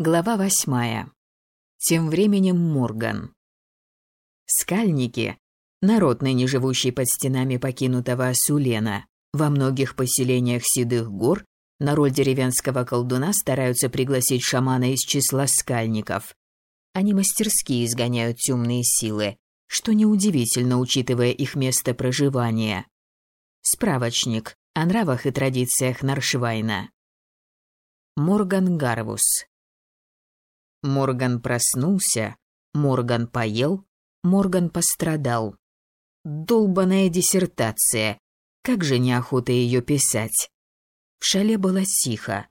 Глава восьмая. Тем временем Морган. Скальники – народ, ныне живущий под стенами покинутого Асулена. Во многих поселениях Седых гор на роль деревенского колдуна стараются пригласить шамана из числа скальников. Они мастерски изгоняют темные силы, что неудивительно, учитывая их место проживания. Справочник о нравах и традициях Наршвайна. Морган Гарвус Морган проснулся, Морган поел, Морган пострадал. Долбаная диссертация. Как же неохота ее писать. В шале было тихо.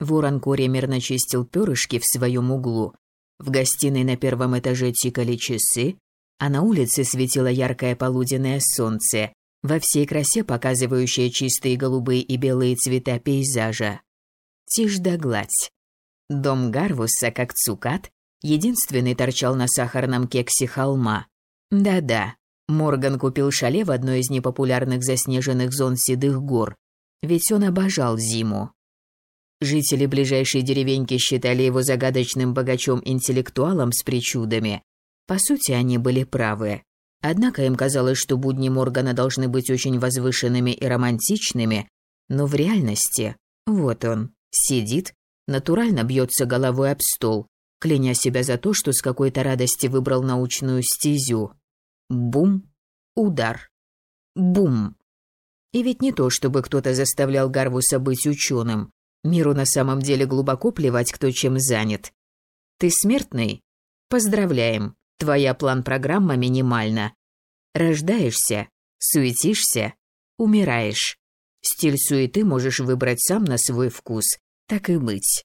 Ворон Кори мирно чистил перышки в своем углу. В гостиной на первом этаже тикали часы, а на улице светило яркое полуденное солнце, во всей красе показывающее чистые голубые и белые цвета пейзажа. Тишь да гладь. Дом Гарвуса, как цукат, единственный торчал на сахарном кексе холма. Да-да, Морган купил шале в одной из непопулярных заснеженных зон Седых гор, ведь он обожал зиму. Жители ближайшей деревеньки считали его загадочным богачом-интеллектуалом с причудами. По сути, они были правы. Однако им казалось, что будни Моргана должны быть очень возвышенными и романтичными, но в реальности, вот он, сидит, натурально бьется головой об стол, кляня себя за то, что с какой-то радости выбрал научную стезю. Бум, удар, бум. И ведь не то, чтобы кто-то заставлял Гарвуса быть ученым. Миру на самом деле глубоко плевать, кто чем занят. Ты смертный? Поздравляем, твоя план-программа минимальна. Рождаешься, суетишься, умираешь. Стиль суеты можешь выбрать сам на свой вкус, так и быть.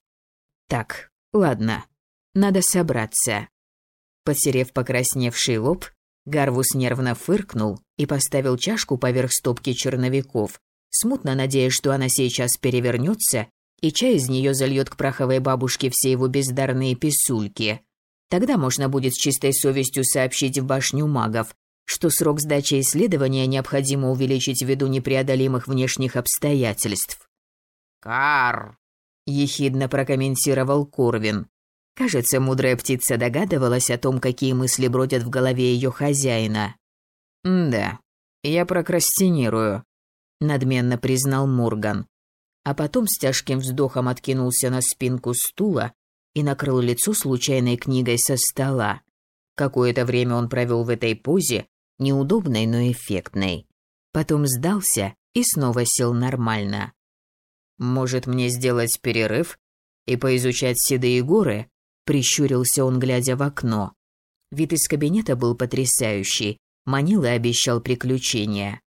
Так, ладно, надо собраться. Потерев покрасневший лоб, Гарвус нервно фыркнул и поставил чашку поверх стопки черновиков, смутно надеясь, что она сейчас перевернется, и чай из нее зальет к праховой бабушке все его бездарные писульки. Тогда можно будет с чистой совестью сообщить в башню магов, что срок сдачи исследования необходимо увеличить ввиду непреодолимых внешних обстоятельств. «Кар!» Ехидно прокомментировал Корвин. Кажется, мудрая птица догадывалась о том, какие мысли бродят в голове ее хозяина. «Да, я прокрастинирую», — надменно признал Морган. А потом с тяжким вздохом откинулся на спинку стула и накрыл лицо случайной книгой со стола. Какое-то время он провел в этой позе, неудобной, но эффектной. Потом сдался и снова сел нормально. Может, мне сделать перерыв и поизучать седые горы? Прищурился он, глядя в окно. Вид из кабинета был потрясающий. Манил и обещал приключения.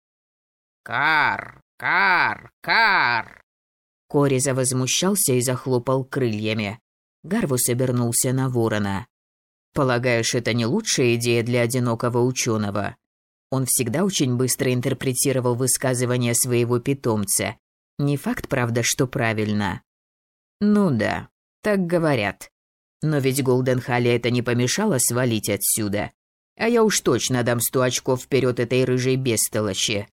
«Кар! Кар! Кар!» Кори завозмущался и захлопал крыльями. Гарвус обернулся на ворона. «Полагаешь, это не лучшая идея для одинокого ученого?» Он всегда очень быстро интерпретировал высказывания своего питомца не факт, правда, что правильно. Ну да, так говорят. Но ведь Голден Халли это не помешало свалить отсюда. А я уж точно дам сто очков вперед этой рыжей бестолочи.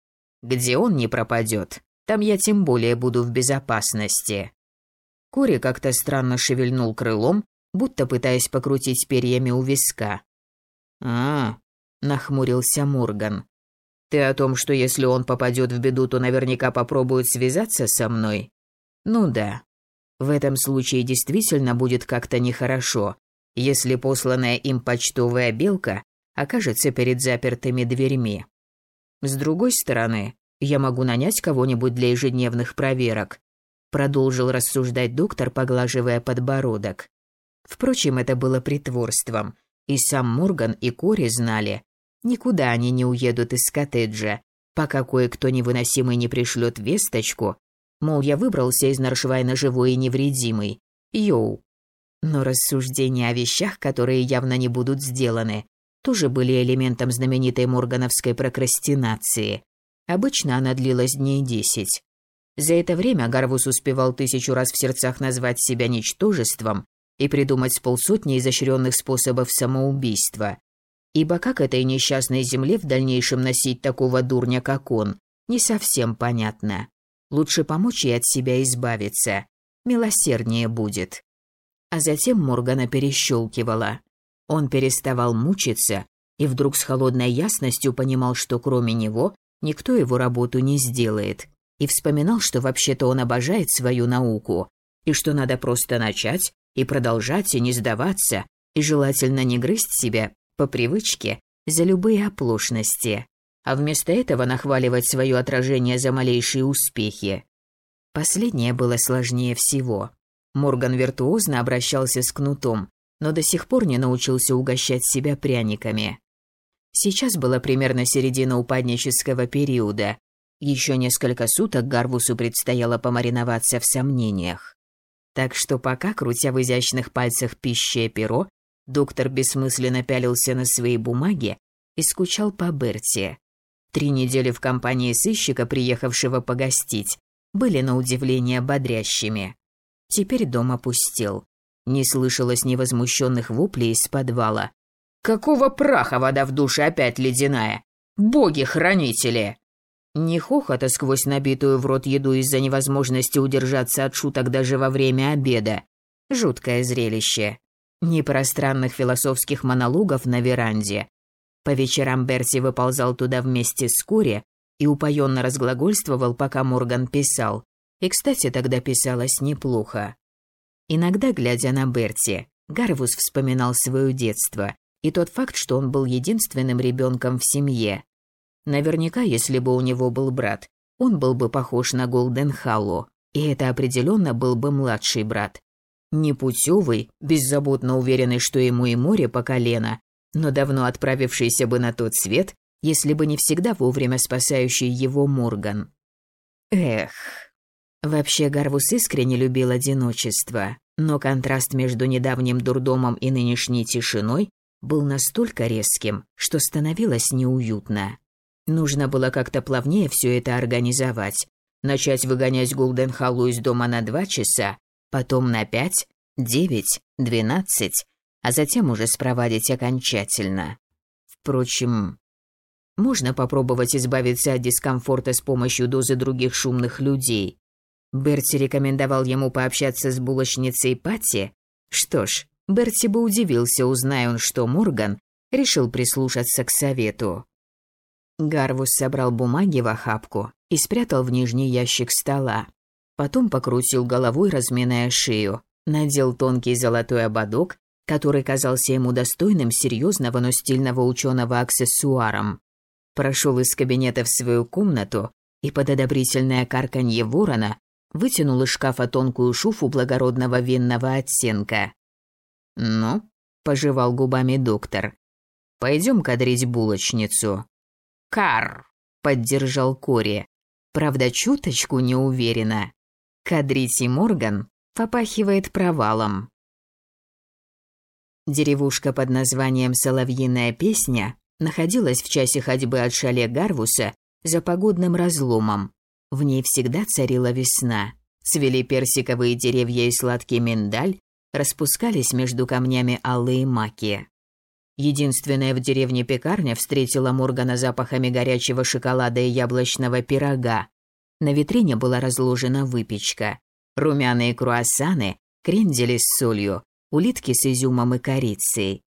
Где он не пропадет, там я тем более буду в безопасности. Кори как-то странно шевельнул крылом, будто пытаясь покрутить перьями у виска. «А, — нахмурился Морган. Ты о том, что если он попадет в беду, то наверняка попробует связаться со мной? Ну да. В этом случае действительно будет как-то нехорошо, если посланная им почтовая белка окажется перед запертыми дверьми. С другой стороны, я могу нанять кого-нибудь для ежедневных проверок, продолжил рассуждать доктор, поглаживая подбородок. Впрочем, это было притворством, и сам Морган и Кори знали, Никуда они не уедут из коттеджа, пока кое-кто невыносимый не пришлет весточку, мол, я выбрался из Наршвайна живой и невредимый. Йоу. Но рассуждения о вещах, которые явно не будут сделаны, тоже были элементом знаменитой моргановской прокрастинации. Обычно она длилась дней десять. За это время Гарвус успевал тысячу раз в сердцах назвать себя ничтожеством и придумать с полсотни изощренных способов самоубийства. Ибо как этой несчастной земле в дальнейшем носить такого дурня, как он, не совсем понятно. Лучше помочь ей от себя избавиться. Милосерднее будет. а затем Моргана перещелкивала. Он переставал мучиться и вдруг с холодной ясностью понимал, что кроме него никто его работу не сделает, и вспоминал, что вообще-то он обожает свою науку, и что надо просто начать и продолжать и не сдаваться, и желательно не грызть себя по привычке за любые оплошности, а вместо этого нахваливать свое отражение за малейшие успехи. Последнее было сложнее всего. Морган виртуозно обращался с кнутом, но до сих пор не научился угощать себя пряниками. Сейчас была примерно середина упаднического периода. Еще несколько суток Гарвусу предстояло помариноваться в сомнениях. Так что пока, крутя в изящных пальцах пищее перо, доктор бессмысленно пялился на свои бумаги и скучал по Берти. Три недели в компании сыщика, приехавшего погостить, были на удивление бодрящими. Теперь дом опустел. Не слышалось ни возмущенных воплей из подвала. «Какого праха вода в душе опять ледяная? Боги-хранители!» Ни хохота сквозь набитую в рот еду из-за невозможности удержаться от шуток даже во время обеда. Жуткое зрелище. Ни пространных философских монологов на веранде. По вечерам Берти выползал туда вместе с Кури и упоенно разглагольствовал, пока Морган писал. И, кстати, тогда писалось неплохо. Иногда, глядя на Берти, Гарвус вспоминал свое детство и тот факт, что он был единственным ребенком в семье. Наверняка, если бы у него был брат, он был бы похож на Голден Халло, и это определенно был бы младший брат. Непутевый, беззаботно уверенный, что ему и море по колено, но давно отправившийся бы на тот свет, если бы не всегда вовремя спасающий его Морган. Эх. Вообще Гарвус искренне любил одиночество, но контраст между недавним дурдомом и нынешней тишиной был настолько резким, что становилось неуютно. Нужно было как-то плавнее все это организовать. Начать выгонять Голденхаллу из дома на два часа, потом на пять, девять, двенадцать, а затем уже спровадить окончательно. Впрочем, можно попробовать избавиться от дискомфорта с помощью дозы других шумных людей. Берти рекомендовал ему пообщаться с булочницей Патти. Что ж, Берти бы удивился, узная он, что Морган решил прислушаться к совету. Гарвус собрал бумаги в охапку и спрятал в нижний ящик стола. Потом покрутил головой, разминая шею, надел тонкий золотой ободок, который казался ему достойным серьезного, но стильного ученого аксессуаром. Прошел из кабинета в свою комнату и под одобрительное карканье ворона вытянул из шкафа тонкую шуфу благородного винного оттенка. «Ну?» – пожевал губами доктор. «Пойдем кадрить булочницу». Кар, поддержал Кори. Правда, чуточку неуверенно. Кадрити Морган попахивает провалом. Деревушка под названием Соловьиная песня находилась в часе ходьбы от шале Гарвуса за погодным разломом. В ней всегда царила весна. Цвели персиковые деревья и сладкий миндаль, распускались между камнями алые маки. Единственная в деревне пекарня встретила Моргана запахами горячего шоколада и яблочного пирога. На витрине была разложена выпечка. Румяные круассаны, крендели с солью, улитки с изюмом и корицей.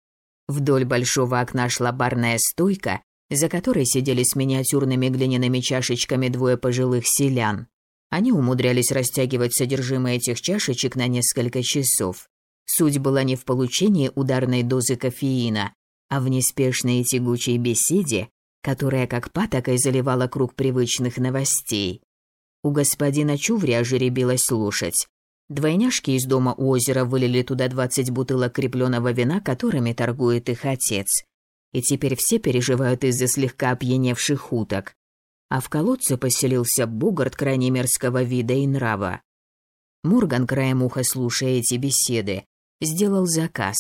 Вдоль большого окна шла барная стойка, за которой сидели с миниатюрными глиняными чашечками двое пожилых селян. Они умудрялись растягивать содержимое этих чашечек на несколько часов. Суть была не в получении ударной дозы кофеина, а в неспешной и тягучей беседе, которая как патокой заливала круг привычных новостей. У господина Чуври ожеребилась слушать. Двойняшки из дома у озера вылили туда двадцать бутылок крепленного вина, которыми торгует их отец. И теперь все переживают из-за слегка опьяневших уток. А в колодце поселился бугарт крайне мерзкого вида и нрава. Мурган, краем уха слушая эти беседы, сделал заказ.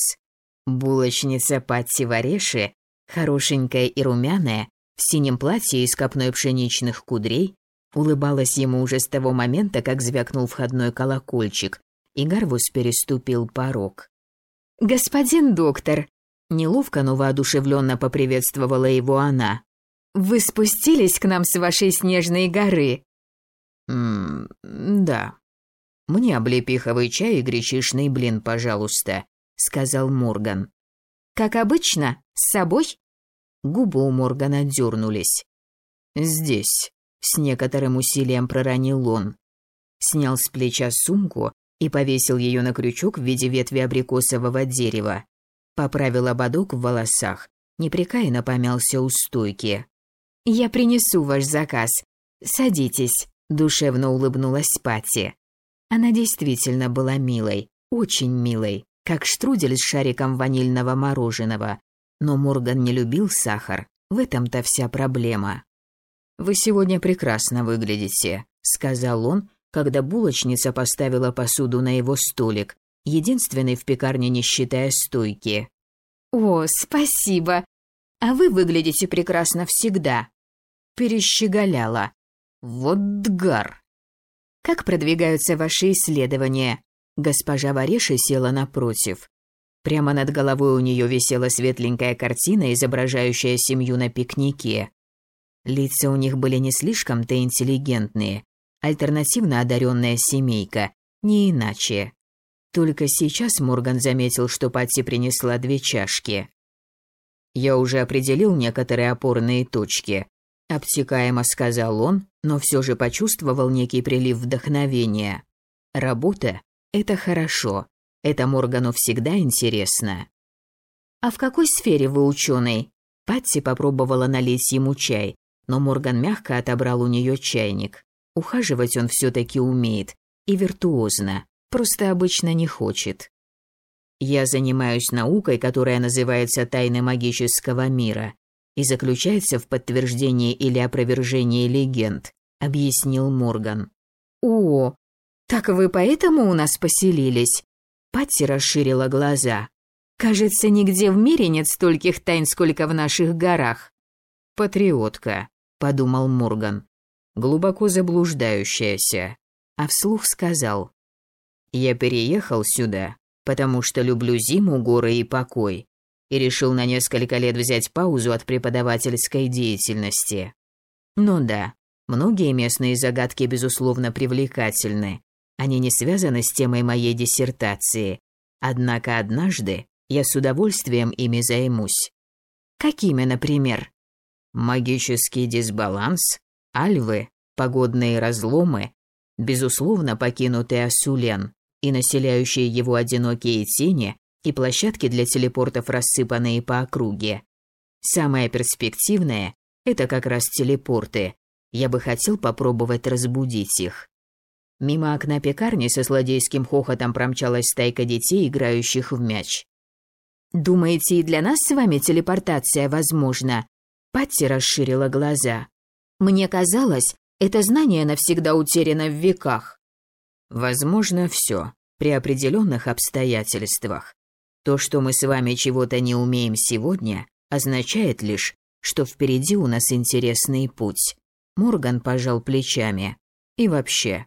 Булочница Патти Вареши, хорошенькая и румяная, в синем платье из копной пшеничных кудрей, улыбалась ему уже с того момента, как звякнул входной колокольчик, и Гарвус переступил порог. «Господин доктор!» Неловко, но воодушевленно поприветствовала его она. «Вы спустились к нам с вашей снежной горы?» «Ммм, да», «Мне облепиховый чай и гречишный блин, пожалуйста», — сказал Морган. «Как обычно, с собой?» Губы у Моргана дернулись. «Здесь», — с некоторым усилием проронил он. Снял с плеча сумку и повесил ее на крючок в виде ветви абрикосового дерева. Поправил ободок в волосах, непрекаянно помялся у стойки. «Я принесу ваш заказ. Садитесь», — душевно улыбнулась Пати. Она действительно была милой, очень милой, как штрудель с шариком ванильного мороженого. Но Морган не любил сахар, в этом-то вся проблема. «Вы сегодня прекрасно выглядите», — сказал он, когда булочница поставила посуду на его столик, единственный в пекарне, не считая стойки. «О, спасибо! А вы выглядите прекрасно всегда!» Перещеголяла. «Вот дгар!» «Как продвигаются ваши исследования?» Госпожа Вареша села напротив. Прямо над головой у нее висела светленькая картина, изображающая семью на пикнике. Лица у них были не слишком-то интеллигентные, альтернативно одаренная семейка, не иначе. Только сейчас Морган заметил, что Патти принесла две чашки. «Я уже определил некоторые опорные точки», – обтекаемо сказал он, но все же почувствовал некий прилив вдохновения. «Работа – это хорошо. Это Моргану всегда интересно». «А в какой сфере вы ученый?» Патти попробовала налить ему чай, но Морган мягко отобрал у нее чайник. Ухаживать он все-таки умеет, и виртуозно, просто обычно не хочет. Я занимаюсь наукой, которая называется «Тайны магического мира» и заключается в подтверждении или опровержении легенд, объяснил Морган. О, так вы поэтому у нас поселились? Патти расширила глаза. Кажется, нигде в мире нет стольких тайн, сколько в наших горах. Патриотка, подумал Морган глубоко заблуждающаяся, а вслух сказал. «Я переехал сюда, потому что люблю зиму, горы и покой, и решил на несколько лет взять паузу от преподавательской деятельности. Ну да, многие местные загадки, безусловно, привлекательны. Они не связаны с темой моей диссертации. Однако однажды я с удовольствием ими займусь. Какими, например? Магический дисбаланс, альвы, погодные разломы, безусловно покинутый Асулен и населяющие его одинокие тени и площадки для телепортов, рассыпанные по округе. Самое перспективное – это как раз телепорты. Я бы хотел попробовать разбудить их. Мимо окна пекарни со злодейским хохотом промчалась стайка детей, играющих в мяч. «Думаете, и для нас с вами телепортация возможна?» Патти расширила глаза. Мне казалось, это знание навсегда утеряно в веках. Возможно, все при определенных обстоятельствах. То, что мы с вами чего-то не умеем сегодня, означает лишь, что впереди у нас интересный путь. Морган пожал плечами. И вообще,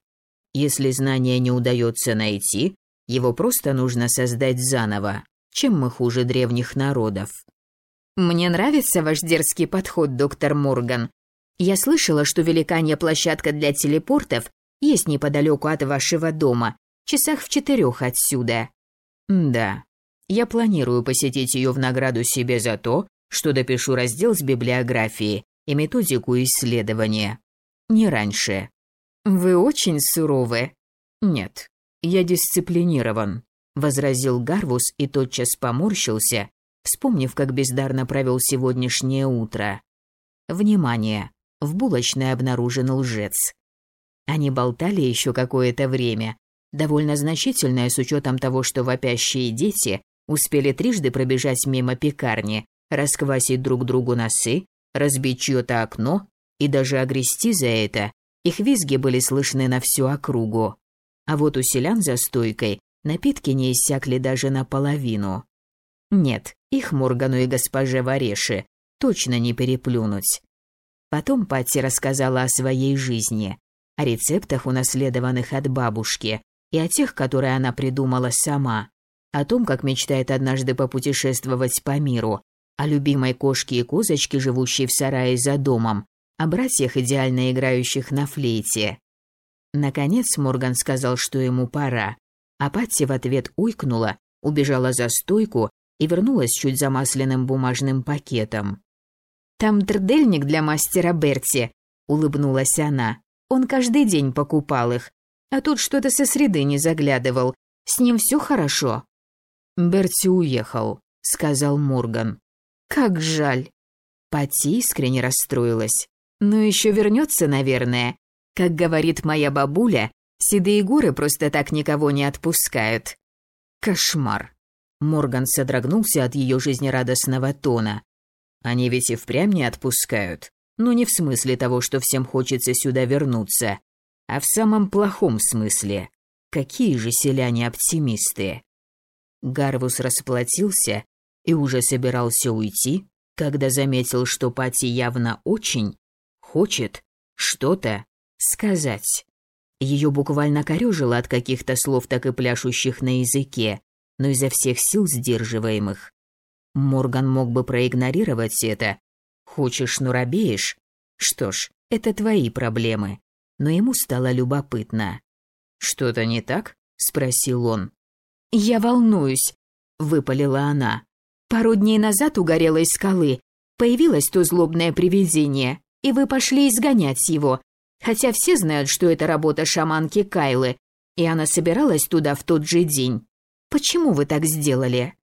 если знание не удается найти, его просто нужно создать заново. Чем мы хуже древних народов? Мне нравится ваш дерзкий подход, доктор Морган, я слышала, что великанья площадка для телепортов есть неподалеку от вашего дома, часах в четырех отсюда. Да, я планирую посетить ее в награду себе за то, что допишу раздел с библиографией и методику исследования. Не раньше. Вы очень суровы. Нет, я дисциплинирован, возразил Гарвус и тотчас поморщился, вспомнив, как бездарно провел сегодняшнее утро. Внимание! в булочной обнаружен лжец. Они болтали еще какое-то время, довольно значительное с учетом того, что вопящие дети успели трижды пробежать мимо пекарни, расквасить друг другу носы, разбить чье-то окно и даже огрести за это. Их визги были слышны на всю округу. А вот у селян за стойкой напитки не иссякли даже наполовину. Нет, их Моргану и госпоже Вареши точно не переплюнуть. Потом Патти рассказала о своей жизни, о рецептах, унаследованных от бабушки, и о тех, которые она придумала сама, о том, как мечтает однажды попутешествовать по миру, о любимой кошке и козочке, живущей в сарае за домом, о братьях, идеально играющих на флейте. Наконец Морган сказал, что ему пора, а Патти в ответ уйкнула, убежала за стойку и вернулась чуть замасленным бумажным пакетом. «Там трдельник для мастера Берти», — улыбнулась она. «Он каждый день покупал их, а тут что-то со среды не заглядывал. С ним все хорошо». «Берти уехал», — сказал Морган. «Как жаль». Пати искренне расстроилась. «Но еще вернется, наверное. Как говорит моя бабуля, седые горы просто так никого не отпускают». «Кошмар». Морган содрогнулся от ее жизнерадостного тона. «Они ведь и впрямь не отпускают. Но не в смысле того, что всем хочется сюда вернуться, а в самом плохом смысле. Какие же селяне-оптимисты!» Гарвус расплатился и уже собирался уйти, когда заметил, что Пати явно очень хочет что-то сказать. Ее буквально корёжило от каких-то слов, так и пляшущих на языке, но изо всех сил сдерживаемых. Морган мог бы проигнорировать это. Хочешь, но робеешь? Что ж, это твои проблемы. Но ему стало любопытно. «Что-то не так?» – спросил он. «Я волнуюсь», — выпалила она. «Пару дней назад у горелой скалы появилось то злобное привидение, и вы пошли изгонять его, хотя все знают, что это работа шаманки Кайлы, и она собиралась туда в тот же день. Почему вы так сделали?»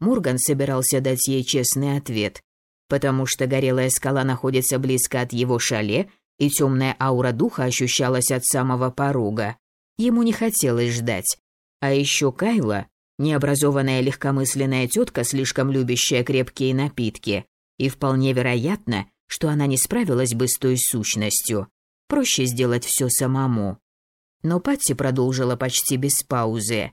Мурган собирался дать ей честный ответ, потому что горелая скала находится близко от его шале, и темная аура духа ощущалась от самого порога. Ему не хотелось ждать, а еще Кайла, необразованная легкомысленная тетка, слишком любящая крепкие напитки. И вполне вероятно, что она не справилась бы с той сущностью. Проще сделать все самому. Но Патти продолжила почти без паузы.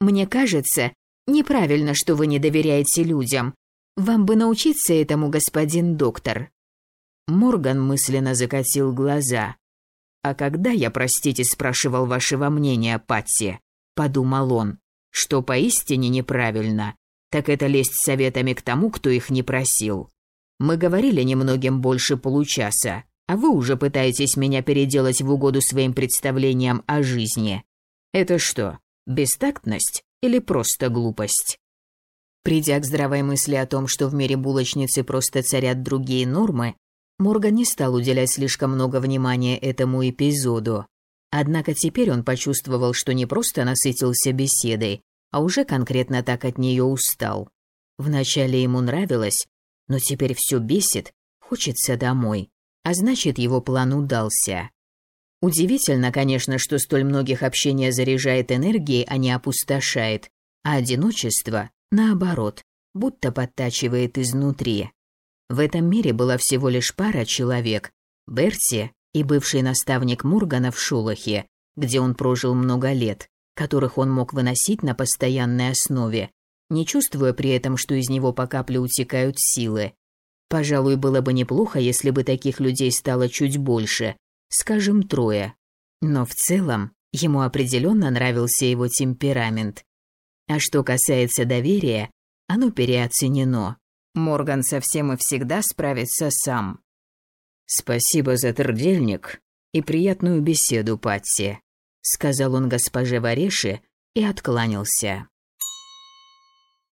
«Мне кажется, неправильно, что вы не доверяете людям. Вам бы научиться этому, господин доктор». Морган мысленно закатил глаза. «А когда я, простите, спрашивал вашего мнения, Патти?» подумал он, что поистине неправильно, так это лезть советами к тому, кто их не просил. Мы говорили немногим больше получаса, а вы уже пытаетесь меня переделать в угоду своим представлениям о жизни. Это что, бестактность или просто глупость? Придя к здравой мысли о том, что в мире булочницы просто царят другие нормы, Морган не стал уделять слишком много внимания этому эпизоду. Однако теперь он почувствовал, что не просто насытился беседой, а уже конкретно так от нее устал. Вначале ему нравилось, но теперь все бесит, хочется домой, а значит, его план удался. Удивительно, конечно, что столь многих общение заряжает энергией, а не опустошает, а одиночество, наоборот, будто подтачивает изнутри. В этом мире была всего лишь пара человек – Берти и бывший наставник Мургана в Шулахе, где он прожил много лет, которых он мог выносить на постоянной основе, не чувствуя при этом, что из него по капле утекают силы. Пожалуй, было бы неплохо, если бы таких людей стало чуть больше, скажем, трое. Но в целом ему определенно нравился его темперамент. А что касается доверия, оно переоценено. Морган совсем и всегда справится сам. «Спасибо за трдельник и приятную беседу, Патси», — сказал он госпоже Вареши и откланялся.